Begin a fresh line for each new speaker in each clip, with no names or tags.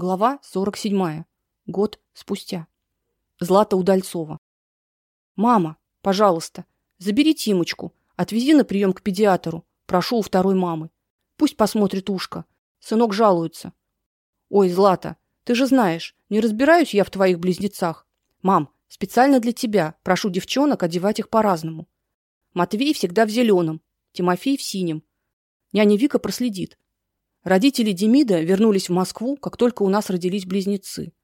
Глава 47. Год спустя. Злата Удальцова. Мама, пожалуйста, забери Тимочку, отвези на прием к педиатру. Прошу у второй мамы. Пусть посмотрит ушко. Сынок жалуется. Ой, Злата, ты же знаешь, не разбираюсь я в твоих близнецах. Мам, специально для тебя прошу девчонок одевать их по-разному. Матвей всегда в зеленом, Тимофей в синем. Няня Вика проследит. Родители Демида вернулись в Москву, как только у нас родились близнецы.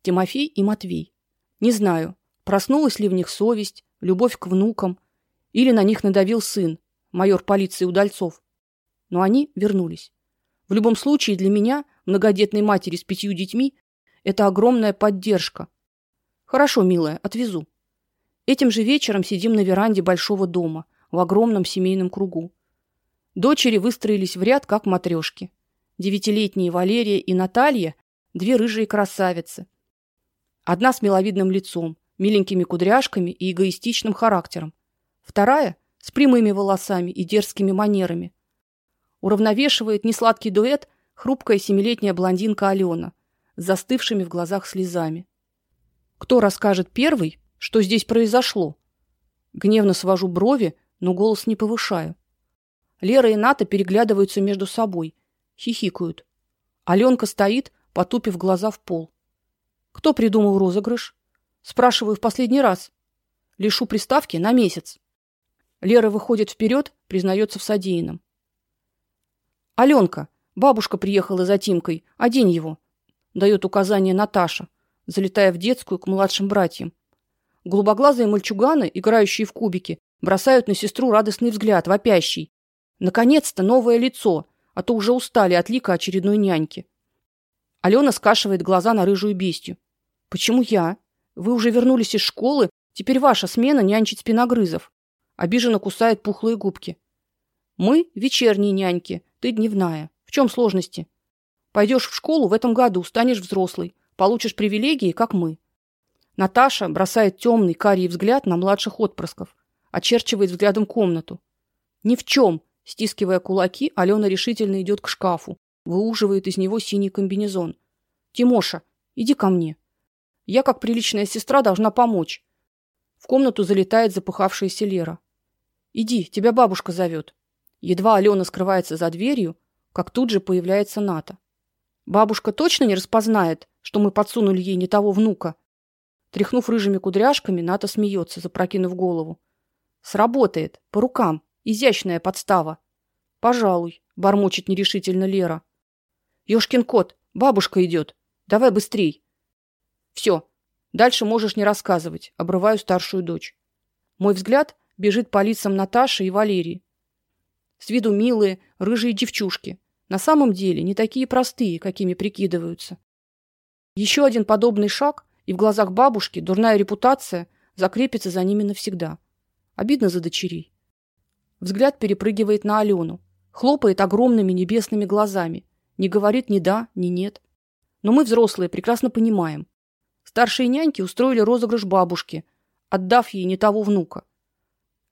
Тимофей и Матвей. Не знаю, проснулась ли в них совесть, любовь к внукам, или на них надавил сын, майор полиции Удальцов. Но они вернулись. В любом случае для меня, многодетной матери с пятью детьми, это огромная поддержка. Хорошо, милая, отвезу. Этим же вечером сидим на веранде большого дома, в огромном семейном кругу. Дочери выстроились в ряд, как матрешки. Девятилетние Валерия и Наталья две рыжие красавицы. Одна с миловидным лицом, миленькими кудряшками и эгоистичным характером. Вторая с прямыми волосами и дерзкими манерами. Уравновешивает несладкий дуэт хрупкая семилетняя блондинка Алена с застывшими в глазах слезами. Кто расскажет первый, что здесь произошло? Гневно свожу брови, но голос не повышаю. Лера и Ната переглядываются между собой хихикают. Алёнка стоит, потупив глаза в пол. Кто придумал розыгрыш? Спрашиваю в последний раз. Лишу приставки на месяц. Лера выходит вперед, признается в содеянном. Алёнка, бабушка приехала за Тимкой, одень его, дает указание Наташа, залетая в детскую к младшим братьям. Голубоглазые мальчуганы, играющие в кубики, бросают на сестру радостный взгляд, вопящий: "Наконец-то новое лицо!" А то уже устали от лика очередной няньки. Алена скашивает глаза на рыжую бестию. Почему я? Вы уже вернулись из школы, теперь ваша смена нянчить спиногрызов. Обиженно кусает пухлые губки. Мы вечерние няньки, ты дневная. В чем сложности? Пойдешь в школу в этом году, станешь взрослой, получишь привилегии, как мы. Наташа бросает темный карий взгляд на младших отпрысков, очерчивает взглядом комнату. Ни в чем, Стискивая кулаки, Алена решительно идет к шкафу, выуживает из него синий комбинезон. Тимоша, иди ко мне. Я, как приличная сестра, должна помочь. В комнату залетает запыхавшаяся Лера. Иди, тебя бабушка зовет. Едва Алена скрывается за дверью, как тут же появляется Ната. Бабушка точно не распознает, что мы подсунули ей не того внука. Тряхнув рыжими кудряшками, Ната смеется, запрокинув голову. Сработает, по рукам. Изящная подстава. Пожалуй, бормочет нерешительно Лера. Ёшкин кот, бабушка идет. Давай быстрей. Все. Дальше можешь не рассказывать, обрываю старшую дочь. Мой взгляд бежит по лицам Наташи и Валерии. С виду милые, рыжие девчушки, на самом деле не такие простые, какими прикидываются. Еще один подобный шаг, и в глазах бабушки дурная репутация закрепится за ними навсегда. Обидно за дочерей. Взгляд перепрыгивает на Алену, хлопает огромными небесными глазами, не говорит ни да, ни нет. Но мы взрослые прекрасно понимаем. Старшие няньки устроили розыгрыш бабушки, отдав ей не того внука.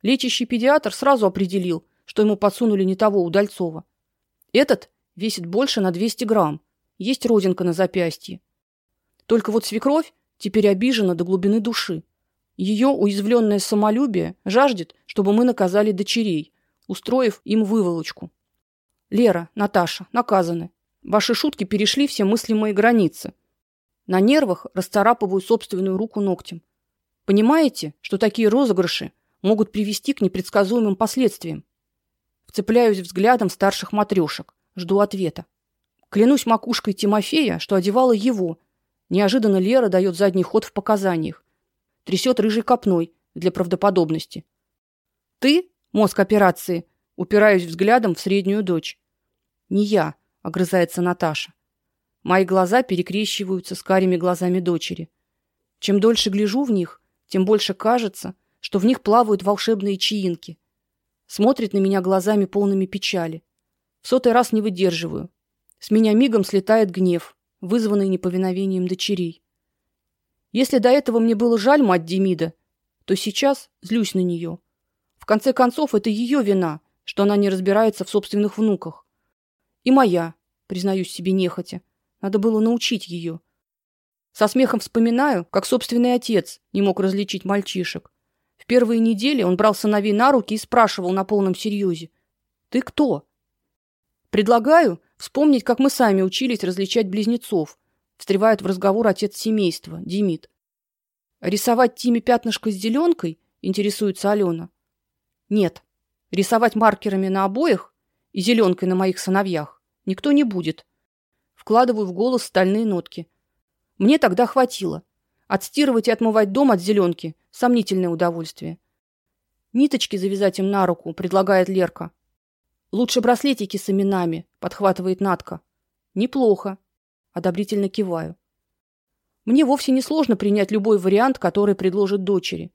Лечащий педиатр сразу определил, что ему подсунули не того Удальцова. Этот весит больше на 200 грамм, есть родинка на запястье. Только вот свекровь теперь обижена до глубины души. Ее уязвленное самолюбие жаждет, чтобы мы наказали дочерей, устроив им выволочку. Лера, Наташа, наказаны. Ваши шутки перешли все мыслимые границы. На нервах расцарапываю собственную руку ногтем. Понимаете, что такие розыгрыши могут привести к непредсказуемым последствиям? Вцепляюсь взглядом старших матрешек, жду ответа. Клянусь макушкой Тимофея, что одевала его. Неожиданно Лера дает задний ход в показаниях трясет рыжей копной для правдоподобности. Ты мозг операции, упираюсь взглядом в среднюю дочь. Не я, огрызается Наташа. Мои глаза перекрещиваются с карими глазами дочери. Чем дольше гляжу в них, тем больше кажется, что в них плавают волшебные чаинки. Смотрит на меня глазами полными печали. В сотый раз не выдерживаю. С меня мигом слетает гнев, вызванный неповиновением дочерей. Если до этого мне было жаль мать Демида, то сейчас злюсь на нее. В конце концов, это ее вина, что она не разбирается в собственных внуках. И моя, признаюсь себе нехотя. Надо было научить ее. Со смехом вспоминаю, как собственный отец не мог различить мальчишек. В первые недели он брал сыновей на руки и спрашивал на полном серьезе: "Ты кто?" Предлагаю вспомнить, как мы сами учились различать близнецов. Встревает в разговор отец семейства, Демид. Рисовать Тиме пятнышко с зеленкой? интересуется Алена. Нет. Рисовать маркерами на обоях и зеленкой на моих сыновьях никто не будет. Вкладываю в голос стальные нотки. Мне тогда хватило. Отстирывать и отмывать дом от зеленки – сомнительное удовольствие. Ниточки завязать им на руку, предлагает Лерка. Лучше браслетики с именами, подхватывает Натка. Неплохо. Одобрительно киваю. Мне вовсе не сложно принять любой вариант, который предложит дочери.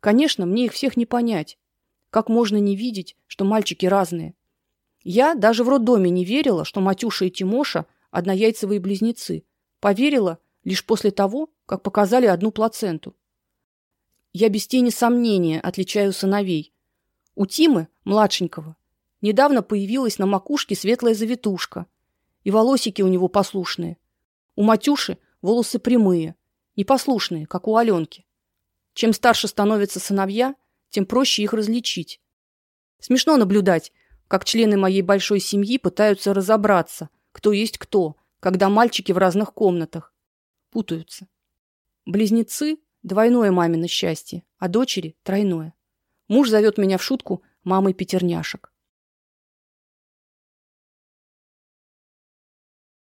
Конечно, мне их всех не понять. Как можно не видеть, что мальчики разные? Я даже в роддоме не верила, что Матюша и Тимоша однояйцевые близнецы. Поверила лишь после того, как показали одну плаценту. Я без тени сомнения отличаю сыновей. У Тимы, младшенького, недавно появилась на макушке светлая завитушка, и волосики у него послушные. У Матюши волосы прямые, непослушные, как у Аленки. Чем старше становятся сыновья, тем проще их различить. Смешно наблюдать, как члены моей большой семьи пытаются разобраться, кто есть кто, когда мальчики в разных комнатах путаются. Близнецы двойное мамино счастье, а дочери тройное. Муж зовет меня в шутку мамой пятерняшек.